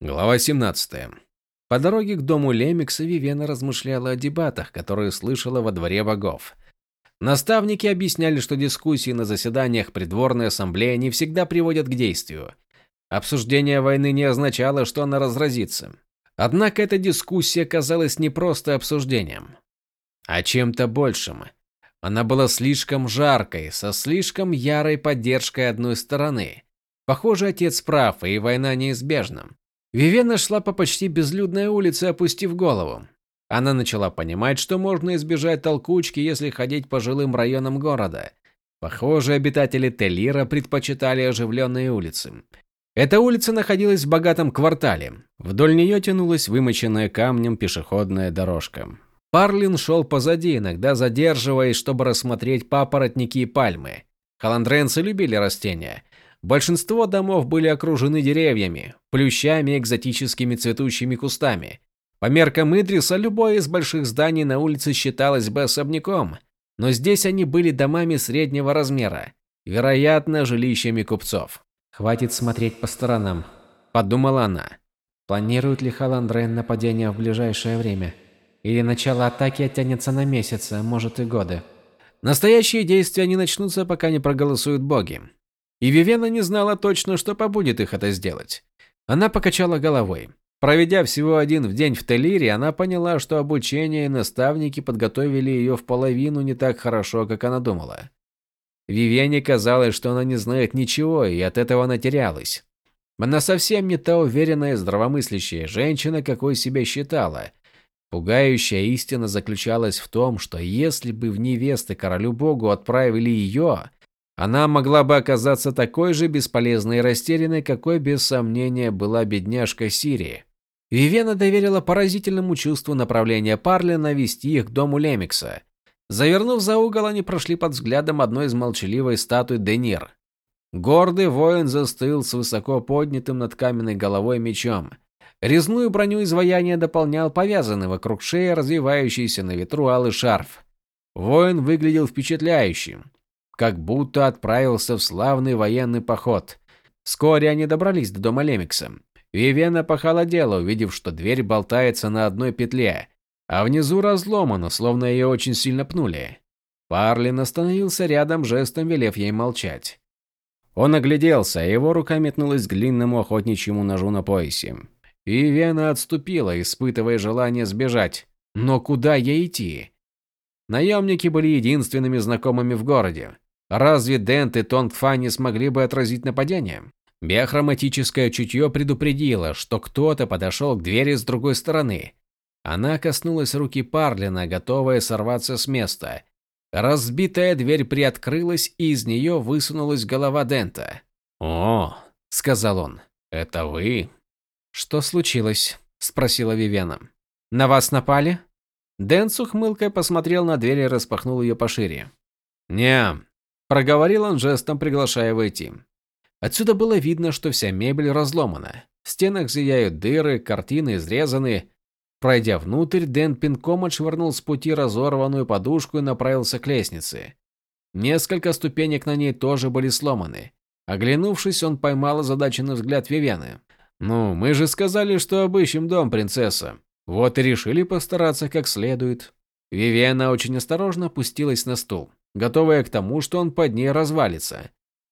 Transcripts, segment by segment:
Глава 17. По дороге к дому Лемикса Вивена размышляла о дебатах, которые слышала во дворе богов. Наставники объясняли, что дискуссии на заседаниях придворной ассамблеи не всегда приводят к действию. Обсуждение войны не означало, что она разразится. Однако эта дискуссия казалась не просто обсуждением, а чем-то большим. Она была слишком жаркой, со слишком ярой поддержкой одной стороны. Похоже, отец прав, и война неизбежна. Вивена шла по почти безлюдной улице, опустив голову. Она начала понимать, что можно избежать толкучки, если ходить по жилым районам города. Похоже, обитатели Телира предпочитали оживленные улицы. Эта улица находилась в богатом квартале. Вдоль нее тянулась вымощенная камнем пешеходная дорожка. Парлин шел позади, иногда задерживаясь, чтобы рассмотреть папоротники и пальмы. Халандренцы любили растения, Большинство домов были окружены деревьями, плющами экзотическими цветущими кустами. По меркам Идриса, любое из больших зданий на улице считалось бы особняком, но здесь они были домами среднего размера, вероятно, жилищами купцов. «Хватит смотреть по сторонам», – подумала она. «Планирует ли Халандрен нападение в ближайшее время? Или начало атаки оттянется на месяцы, а может и годы?» Настоящие действия не начнутся, пока не проголосуют боги. И Вивена не знала точно, что побудет их это сделать. Она покачала головой. Проведя всего один в день в Телире, она поняла, что обучение и наставники подготовили ее в половину не так хорошо, как она думала. Вивене казалось, что она не знает ничего, и от этого она терялась. Она совсем не та уверенная, здравомыслящая женщина, какой себя считала. Пугающая истина заключалась в том, что если бы в невесты королю-богу отправили ее, она могла бы оказаться такой же бесполезной и растерянной, какой без сомнения была бедняжка Сирии. Вивена доверила поразительному чувству направления Парлина вести их к дому Лемикса. Завернув за угол, они прошли под взглядом одной из молчаливой статуй Денир. Гордый воин застыл с высоко поднятым над каменной головой мечом. Резную броню изваяния дополнял повязанный вокруг шеи развивающийся на ветру алый шарф. Воин выглядел впечатляющим как будто отправился в славный военный поход. Вскоре они добрались до дома Лемикса. Вивена похолодела, увидев, что дверь болтается на одной петле, а внизу разломана, словно ее очень сильно пнули. Парлин остановился рядом, жестом велев ей молчать. Он огляделся, а его рука метнулась к длинному охотничьему ножу на поясе. Вивена отступила, испытывая желание сбежать. Но куда ей идти? Наемники были единственными знакомыми в городе. Разве Дент и Тонгфа не смогли бы отразить нападение? Биохроматическое чутье предупредило, что кто-то подошел к двери с другой стороны. Она коснулась руки Парлина, готовая сорваться с места. Разбитая дверь приоткрылась, и из нее высунулась голова Дента. «О», — сказал он, — «это вы?» «Что случилось?» — спросила Вивена. «На вас напали?» Дент с ухмылкой посмотрел на дверь и распахнул ее пошире. «Не, Проговорил он жестом, приглашая войти. Отсюда было видно, что вся мебель разломана. В стенах зияют дыры, картины изрезаны. Пройдя внутрь, Дэн пинком отшвырнул с пути разорванную подушку и направился к лестнице. Несколько ступенек на ней тоже были сломаны. Оглянувшись, он поймал озадаченный взгляд Вивены. «Ну, мы же сказали, что обыщем дом, принцесса. Вот и решили постараться как следует». Вивена очень осторожно опустилась на стул готовая к тому, что он под ней развалится.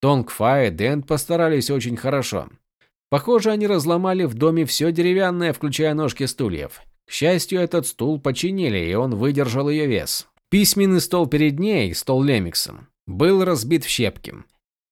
Тонг Фа и Дент постарались очень хорошо. Похоже, они разломали в доме все деревянное, включая ножки стульев. К счастью, этот стул починили, и он выдержал ее вес. Письменный стол перед ней, стол Лемиксом, был разбит в щепки.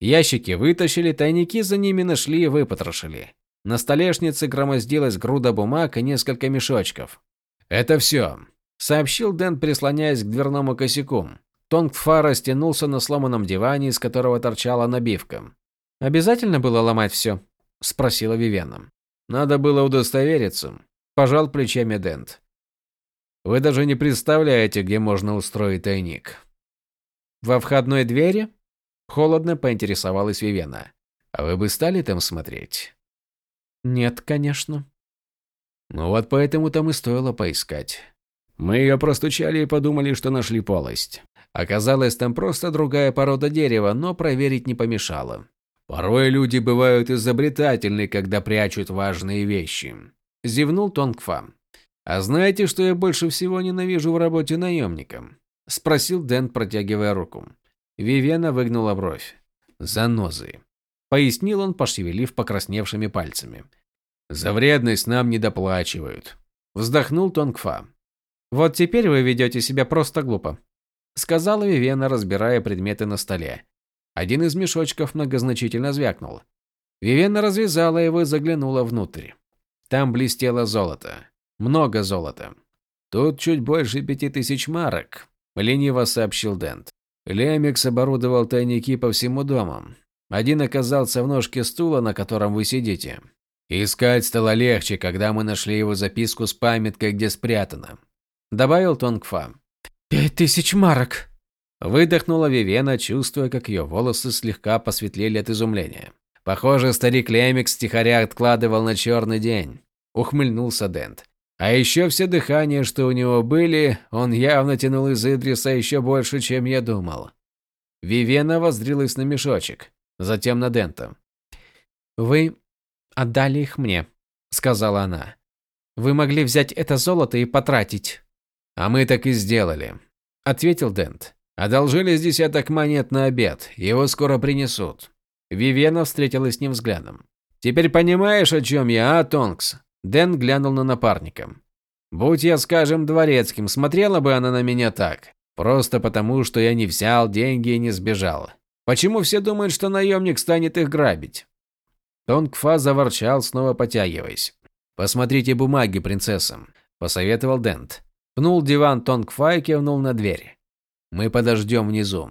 Ящики вытащили, тайники за ними нашли и выпотрошили. На столешнице громоздилась груда бумаг и несколько мешочков. «Это все», — сообщил Дэн, прислоняясь к дверному косяку. Тонгфа растянулся на сломанном диване, из которого торчала набивка. «Обязательно было ломать все?» – спросила Вивена. «Надо было удостовериться», – пожал плечами Дент. «Вы даже не представляете, где можно устроить тайник». «Во входной двери?» – холодно поинтересовалась Вивена. «А вы бы стали там смотреть?» «Нет, конечно». «Ну вот поэтому там и стоило поискать. Мы ее простучали и подумали, что нашли полость. Оказалось, там просто другая порода дерева, но проверить не помешало. Порой люди бывают изобретательны, когда прячут важные вещи. Зевнул Тонгфа. А знаете, что я больше всего ненавижу в работе наемником? Спросил Дэн, протягивая руку. Вивена выгнула бровь. Занозы. Пояснил он, пошевелив покрасневшими пальцами. За вредность нам не доплачивают. Вздохнул Тонгфа. Вот теперь вы ведете себя просто глупо. Сказала Вивена, разбирая предметы на столе. Один из мешочков многозначительно звякнул. Вивена развязала его и заглянула внутрь. Там блестело золото. Много золота. Тут чуть больше пяти тысяч марок, лениво сообщил Дент. Лемикс оборудовал тайники по всему дому. Один оказался в ножке стула, на котором вы сидите. Искать стало легче, когда мы нашли его записку с памяткой, где спрятано. Добавил Тонгфа. «Пять тысяч марок!» Выдохнула Вивена, чувствуя, как ее волосы слегка посветлели от изумления. Похоже, старик Лемикс тихоря откладывал на черный день. Ухмыльнулся Дент. А еще все дыхания, что у него были, он явно тянул из Идриса еще больше, чем я думал. Вивена воздрилась на мешочек, затем на Дента. «Вы отдали их мне», — сказала она. «Вы могли взять это золото и потратить». «А мы так и сделали», — ответил Дент. «Одолжили с десяток монет на обед, его скоро принесут». Вивена встретилась с ним взглядом. «Теперь понимаешь, о чем я, а, Тонкс?» Дэн глянул на напарника. «Будь я, скажем, дворецким, смотрела бы она на меня так. Просто потому, что я не взял деньги и не сбежал. Почему все думают, что наемник станет их грабить?» Тонгфа заворчал, снова потягиваясь. «Посмотрите бумаги, принцесса», – посоветовал Дент. Пнул диван Тонгфа и кивнул на дверь. «Мы подождем внизу».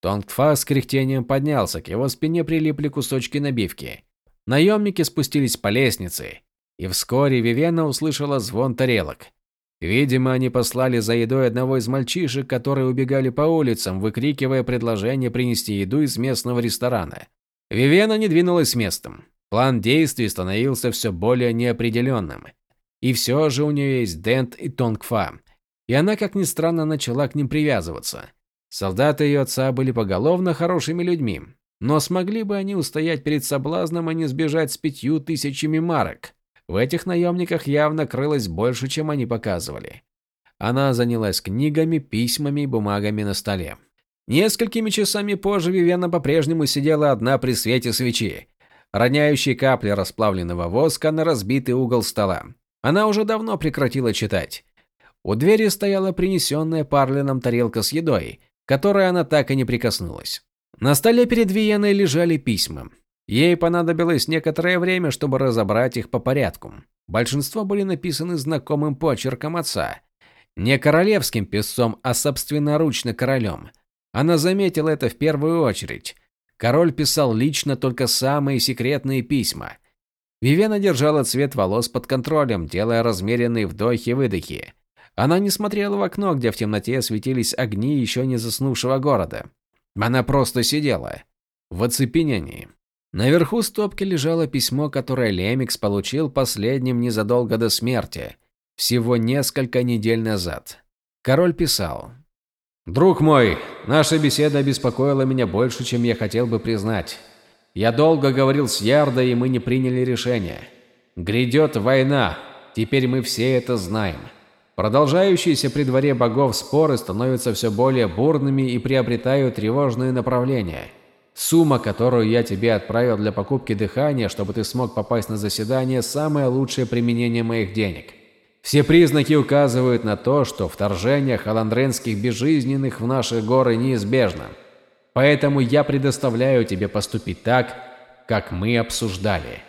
Тонгфа с кряхтением поднялся, к его спине прилипли кусочки набивки. Наемники спустились по лестнице, и вскоре Вивена услышала звон тарелок. Видимо, они послали за едой одного из мальчишек, которые убегали по улицам, выкрикивая предложение принести еду из местного ресторана. Вивена не двинулась с местом. План действий становился все более неопределенным. И все же у нее есть Дент и Тонгфа. И она, как ни странно, начала к ним привязываться. Солдаты ее отца были поголовно хорошими людьми. Но смогли бы они устоять перед соблазном, а не сбежать с пятью тысячами марок? В этих наемниках явно крылось больше, чем они показывали. Она занялась книгами, письмами и бумагами на столе. Несколькими часами позже Вивена по-прежнему сидела одна при свете свечи, роняющей капли расплавленного воска на разбитый угол стола. Она уже давно прекратила читать. У двери стояла принесенная Парлином тарелка с едой, которой она так и не прикоснулась. На столе перед Виеной лежали письма. Ей понадобилось некоторое время, чтобы разобрать их по порядку. Большинство были написаны знакомым почерком отца. Не королевским писцом, а собственноручно королем. Она заметила это в первую очередь. Король писал лично только самые секретные письма. Вивена держала цвет волос под контролем, делая размеренные вдохи-выдохи. Она не смотрела в окно, где в темноте светились огни еще не заснувшего города. Она просто сидела в оцепенении. Наверху стопки лежало письмо, которое Лемикс получил последним незадолго до смерти, всего несколько недель назад. Король писал. «Друг мой, наша беседа обеспокоила меня больше, чем я хотел бы признать. Я долго говорил с Ярдой, и мы не приняли решение. Грядет война, теперь мы все это знаем. Продолжающиеся при дворе богов споры становятся все более бурными и приобретают тревожные направления». Сумма, которую я тебе отправил для покупки дыхания, чтобы ты смог попасть на заседание, самое лучшее применение моих денег. Все признаки указывают на то, что вторжение халандренских безжизненных в наши горы неизбежно. Поэтому я предоставляю тебе поступить так, как мы обсуждали.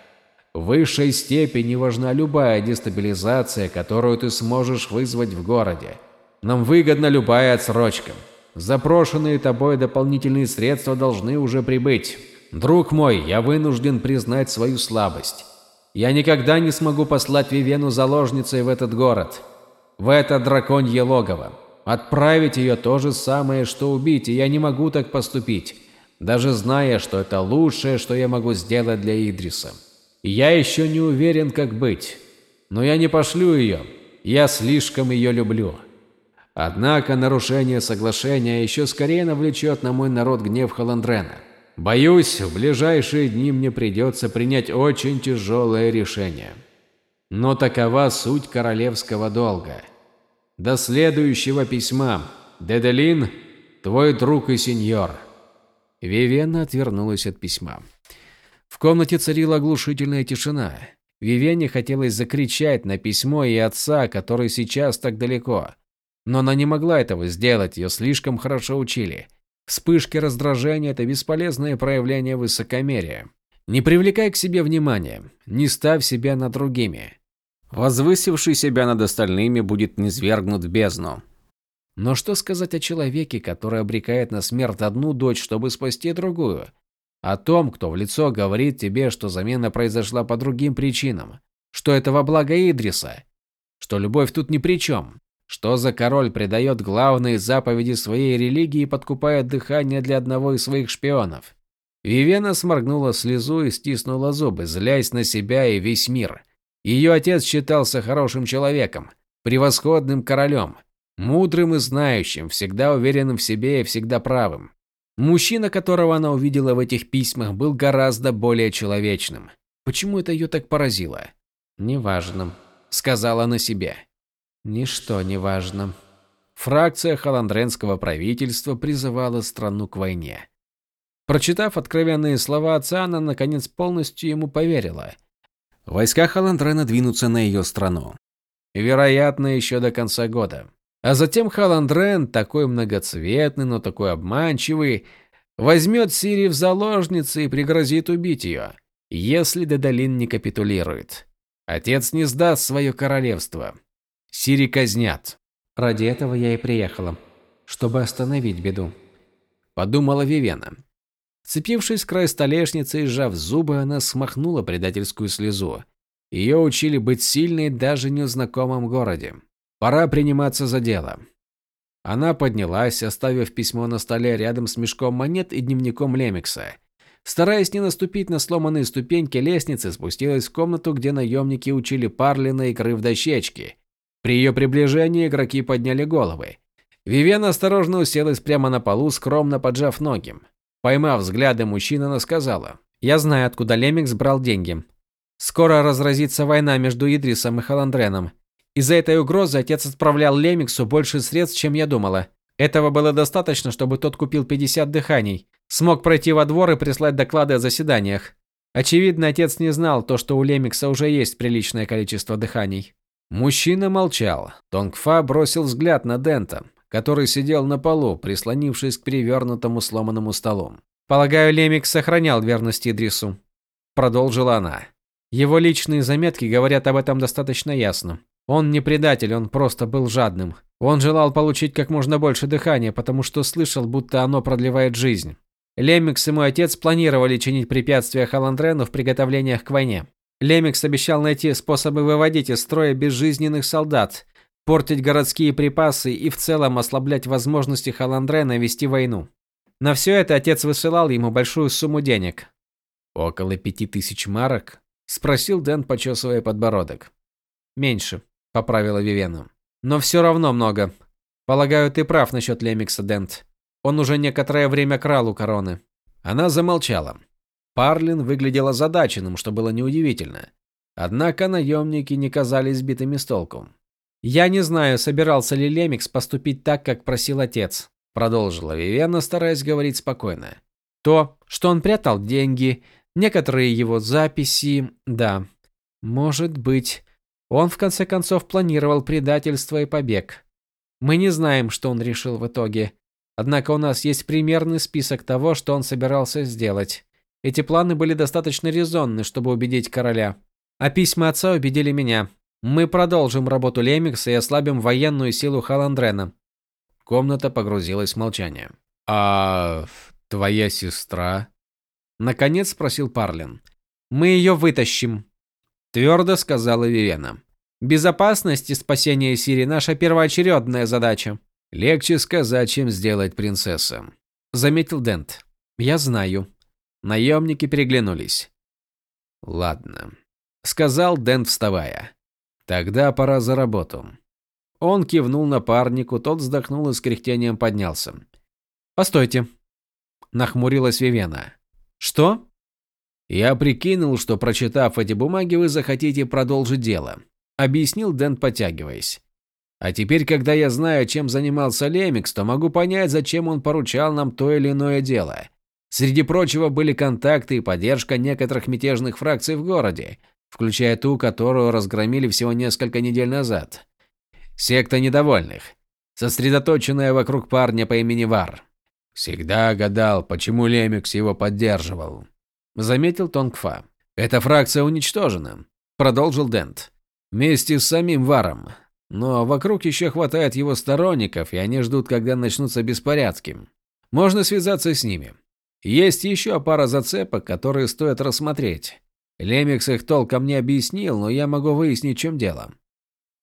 В высшей степени важна любая дестабилизация, которую ты сможешь вызвать в городе. Нам выгодна любая отсрочка. Запрошенные тобой дополнительные средства должны уже прибыть. Друг мой, я вынужден признать свою слабость. Я никогда не смогу послать Вивену заложницей в этот город, в это драконье логово. Отправить ее то же самое, что убить, и я не могу так поступить, даже зная, что это лучшее, что я могу сделать для Идриса. я еще не уверен, как быть. Но я не пошлю ее, я слишком ее люблю. Однако нарушение соглашения еще скорее навлечет на мой народ гнев Халандрена. Боюсь, в ближайшие дни мне придется принять очень тяжелое решение. Но такова суть королевского долга. До следующего письма. Деделин, твой друг и сеньор. Вивена отвернулась от письма. В комнате царила оглушительная тишина. Вивене хотелось закричать на письмо и отца, который сейчас так далеко. Но она не могла этого сделать, ее слишком хорошо учили. Вспышки раздражения – это бесполезное проявление высокомерия. Не привлекай к себе внимания, не ставь себя над другими. Возвысивший себя над остальными будет низвергнут в бездну. Но что сказать о человеке, который обрекает на смерть одну дочь, чтобы спасти другую? О том, кто в лицо говорит тебе, что замена произошла по другим причинам, что это во благо Идриса, что любовь тут ни при чем, что за король предает главные заповеди своей религии и подкупает дыхание для одного из своих шпионов? Вивена сморгнула слезу и стиснула зубы, злясь на себя и весь мир. Ее отец считался хорошим человеком, превосходным королем, мудрым и знающим, всегда уверенным в себе и всегда правым. Мужчина, которого она увидела в этих письмах, был гораздо более человечным. Почему это ее так поразило? «Неважно», — сказала она себе. Ничто не важно. Фракция холандренского правительства призывала страну к войне. Прочитав откровенные слова отца, она наконец полностью ему поверила. Войска Халандрена двинутся на ее страну. Вероятно, еще до конца года. А затем Халандрен, такой многоцветный, но такой обманчивый, возьмет Сири в заложницы и пригрозит убить ее, если Дедалин не капитулирует. Отец не сдаст свое королевство. Сири казнят. Ради этого я и приехала, чтобы остановить беду. Подумала Вивена. Цепившись в край столешницы и сжав зубы, она смахнула предательскую слезу. Ее учили быть сильной даже в незнакомом городе. Пора приниматься за дело. Она поднялась, оставив письмо на столе рядом с мешком монет и дневником Лемикса. Стараясь не наступить на сломанные ступеньки лестницы, спустилась в комнату, где наемники учили Парлина игры в дощечки. При ее приближении игроки подняли головы. Вивен осторожно уселась прямо на полу, скромно поджав ноги. Поймав взгляды мужчины, она сказала. «Я знаю, откуда Лемикс брал деньги. Скоро разразится война между Идрисом и Халандреном. Из-за этой угрозы отец отправлял Лемиксу больше средств, чем я думала. Этого было достаточно, чтобы тот купил 50 дыханий, смог пройти во двор и прислать доклады о заседаниях. Очевидно, отец не знал то, что у Лемикса уже есть приличное количество дыханий. Мужчина молчал. Тонгфа бросил взгляд на Дента, который сидел на полу, прислонившись к перевернутому сломанному столу. «Полагаю, Лемик сохранял верность Идрису», – продолжила она. «Его личные заметки говорят об этом достаточно ясно. Он не предатель, он просто был жадным. Он желал получить как можно больше дыхания, потому что слышал, будто оно продлевает жизнь. Лемикс и мой отец планировали чинить препятствия Халандрену в приготовлениях к войне. Лемикс обещал найти способы выводить из строя безжизненных солдат, портить городские припасы и в целом ослаблять возможности Халандрена вести войну. На все это отец высылал ему большую сумму денег. «Около пяти тысяч марок?» – спросил Дэн, почесывая подбородок. «Меньше», – поправила Вивена. «Но все равно много. Полагаю, ты прав насчет Лемикса, Дент. Он уже некоторое время крал у короны». Она замолчала. Парлин выглядел озадаченным, что было неудивительно. Однако наемники не казались сбитыми с толку. «Я не знаю, собирался ли Лемикс поступить так, как просил отец», продолжила Вивена, стараясь говорить спокойно. «То, что он прятал деньги, некоторые его записи, да, может быть. Он в конце концов планировал предательство и побег. Мы не знаем, что он решил в итоге. Однако у нас есть примерный список того, что он собирался сделать. Эти планы были достаточно резонны, чтобы убедить короля. А письма отца убедили меня. Мы продолжим работу Лемикса и ослабим военную силу Халандрена. Комната погрузилась в молчание. А твоя сестра? наконец спросил Парлин. Мы ее вытащим, твердо сказала Вивена. Безопасность и спасение Сири наша первоочередная задача. Легче сказать, чем сделать принцесса, заметил Дент. Я знаю, Наемники переглянулись. «Ладно», — сказал Дэн, вставая. «Тогда пора за работу». Он кивнул напарнику, тот вздохнул и с кряхтением поднялся. «Постойте», — нахмурилась Вивена. Что? Я прикинул, что прочитав эти бумаги, вы захотите продолжить дело, объяснил Дэн, потягиваясь. А теперь, когда я знаю, чем занимался Лемикс, то могу понять, зачем он поручал нам то или иное дело. Среди прочего были контакты и поддержка некоторых мятежных фракций в городе, включая ту, которую разгромили всего несколько недель назад. Секта недовольных, сосредоточенная вокруг парня по имени Вар. Всегда гадал, почему Лемикс его поддерживал. Заметил Тонгфа. Эта фракция уничтожена, продолжил Дент. Вместе с самим Варом. Но вокруг еще хватает его сторонников, и они ждут, когда начнутся беспорядки. Можно связаться с ними. Есть еще пара зацепок, которые стоит рассмотреть. Лемикс их толком не объяснил, но я могу выяснить, чем дело.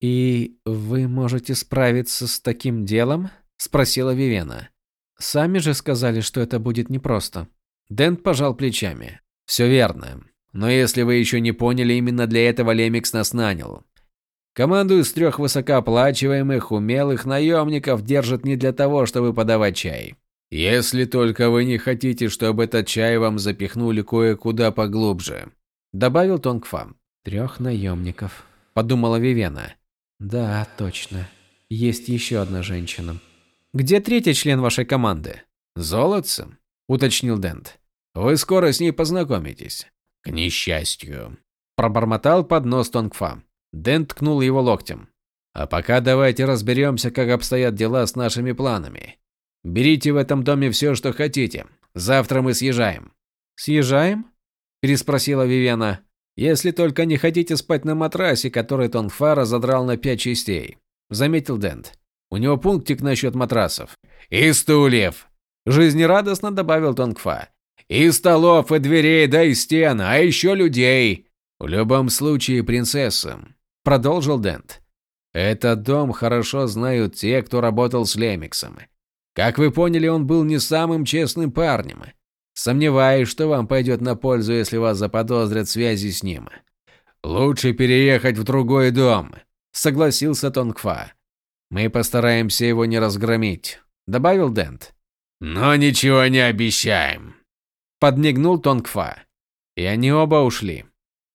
«И вы можете справиться с таким делом?» – спросила Вивена. «Сами же сказали, что это будет непросто». Дент пожал плечами. «Все верно. Но если вы еще не поняли, именно для этого Лемикс нас нанял. Команду из трех высокооплачиваемых, умелых наемников держат не для того, чтобы подавать чай. Если только вы не хотите, чтобы этот чай вам запихнули кое-куда поглубже», – добавил Тонгфа. «Трех наемников», – подумала Вивена. «Да, точно. Есть еще одна женщина». «Где третий член вашей команды?» «Золотце», – уточнил Дент. «Вы скоро с ней познакомитесь». «К несчастью», – пробормотал под нос Тонгфа. Дент ткнул его локтем. «А пока давайте разберемся, как обстоят дела с нашими планами. Берите в этом доме все, что хотите. Завтра мы съезжаем». «Съезжаем?» – переспросила Вивена. «Если только не хотите спать на матрасе, который Тонфа разодрал на пять частей», – заметил Дент. «У него пунктик насчет матрасов». «И стульев!» – жизнерадостно добавил Тонгфа. «И столов, и дверей, да и стен, а еще людей!» «В любом случае, принцесса», – продолжил Дент. «Этот дом хорошо знают те, кто работал с Лемиксом. Как вы поняли, он был не самым честным парнем. Сомневаюсь, что вам пойдет на пользу, если вас заподозрят в связи с ним. Лучше переехать в другой дом, согласился Тонгфа. Мы постараемся его не разгромить, добавил Дент. Но ничего не обещаем, подмигнул Тонгфа. И они оба ушли.